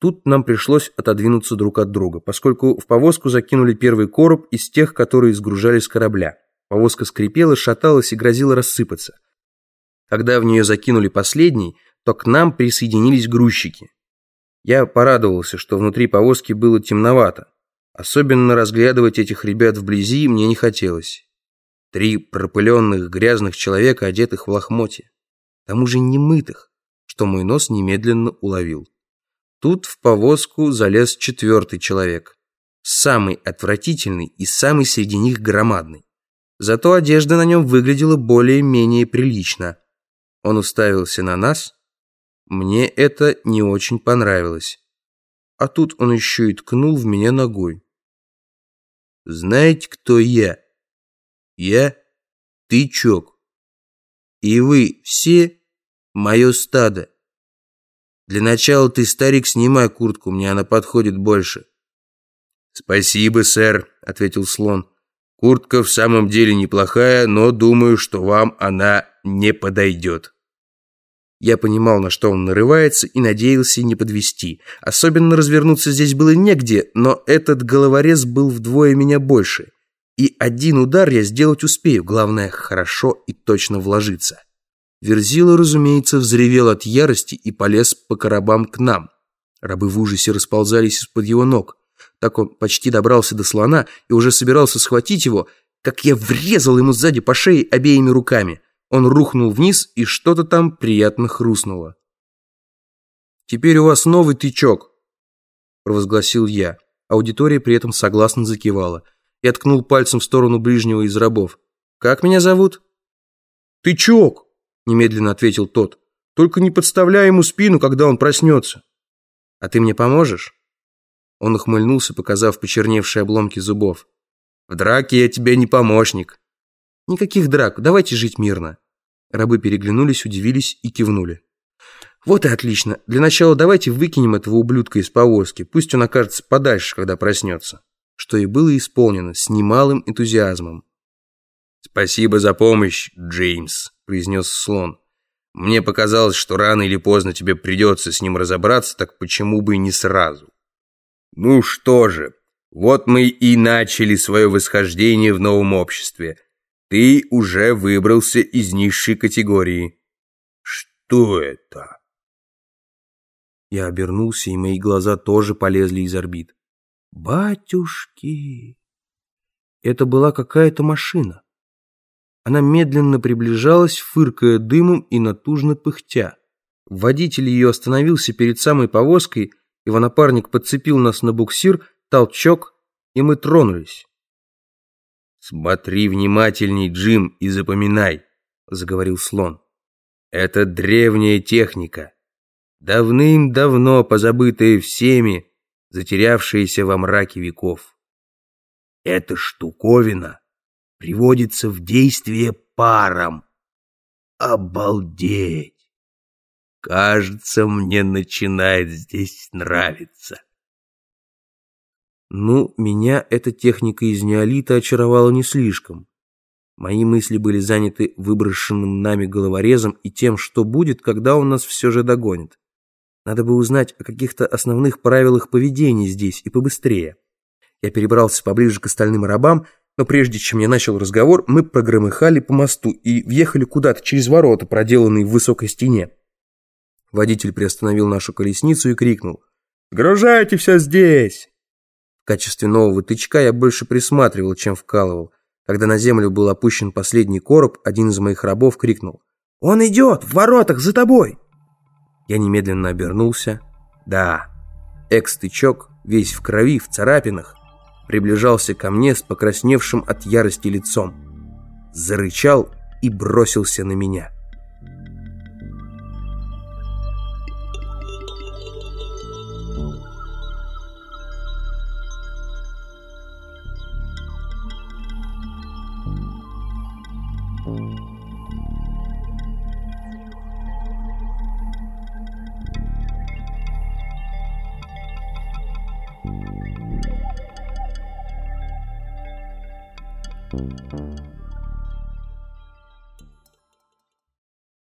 Тут нам пришлось отодвинуться друг от друга, поскольку в повозку закинули первый короб из тех, которые сгружали с корабля. Повозка скрипела, шаталась и грозила рассыпаться. Когда в нее закинули последний, то к нам присоединились грузчики. Я порадовался, что внутри повозки было темновато. Особенно разглядывать этих ребят вблизи мне не хотелось. Три пропыленных грязных человека, одетых в лохмотье. К тому же немытых, что мой нос немедленно уловил. Тут в повозку залез четвертый человек. Самый отвратительный и самый среди них громадный. Зато одежда на нем выглядела более-менее прилично. Он уставился на нас. Мне это не очень понравилось. А тут он еще и ткнул в меня ногой. «Знаете, кто я?» «Я тычок. И вы все мое стадо». Для начала ты, старик, снимай куртку, мне она подходит больше. Спасибо, сэр, ответил слон. Куртка в самом деле неплохая, но думаю, что вам она не подойдет. Я понимал, на что он нарывается, и надеялся не подвести. Особенно развернуться здесь было негде, но этот головорез был вдвое меня больше. И один удар я сделать успею, главное, хорошо и точно вложиться. Верзила, разумеется, взревел от ярости и полез по коробам к нам. Рабы в ужасе расползались из-под его ног. Так он почти добрался до слона и уже собирался схватить его, как я врезал ему сзади по шее обеими руками. Он рухнул вниз, и что-то там приятно хрустнуло. «Теперь у вас новый тычок», – провозгласил я. Аудитория при этом согласно закивала. Я ткнул пальцем в сторону ближнего из рабов. «Как меня зовут?» «Тычок!» Немедленно ответил тот. Только не подставляй ему спину, когда он проснется. А ты мне поможешь? Он ухмыльнулся, показав почерневшие обломки зубов. В драке я тебе не помощник. Никаких драк, давайте жить мирно. Рабы переглянулись, удивились и кивнули. Вот и отлично. Для начала давайте выкинем этого ублюдка из повозки. Пусть он окажется подальше, когда проснется. Что и было исполнено с немалым энтузиазмом. Спасибо за помощь, Джеймс произнес слон. «Мне показалось, что рано или поздно тебе придется с ним разобраться, так почему бы и не сразу?» «Ну что же, вот мы и начали свое восхождение в новом обществе. Ты уже выбрался из низшей категории». «Что это?» Я обернулся, и мои глаза тоже полезли из орбит. «Батюшки!» Это была какая-то машина. Она медленно приближалась, фыркая дымом и натужно пыхтя. Водитель ее остановился перед самой повозкой, его напарник подцепил нас на буксир, толчок, и мы тронулись. «Смотри внимательней, Джим, и запоминай», — заговорил слон. «Это древняя техника, давным-давно позабытая всеми, затерявшаяся во мраке веков. Эта штуковина приводится в действие паром. Обалдеть! Кажется, мне начинает здесь нравиться. Ну, меня эта техника из неолита очаровала не слишком. Мои мысли были заняты выброшенным нами головорезом и тем, что будет, когда он нас все же догонит. Надо бы узнать о каких-то основных правилах поведения здесь и побыстрее. Я перебрался поближе к остальным рабам но прежде чем я начал разговор, мы прогромыхали по мосту и въехали куда-то через ворота, проделанные в высокой стене. Водитель приостановил нашу колесницу и крикнул «Гружайте все здесь!» В качестве нового тычка я больше присматривал, чем вкалывал. Когда на землю был опущен последний короб, один из моих рабов крикнул «Он идет! В воротах! За тобой!» Я немедленно обернулся. Да, экс-тычок, весь в крови, в царапинах, приближался ко мне с покрасневшим от ярости лицом. Зарычал и бросился на меня. Thank you.